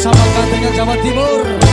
bersama katanya Jawa Timur.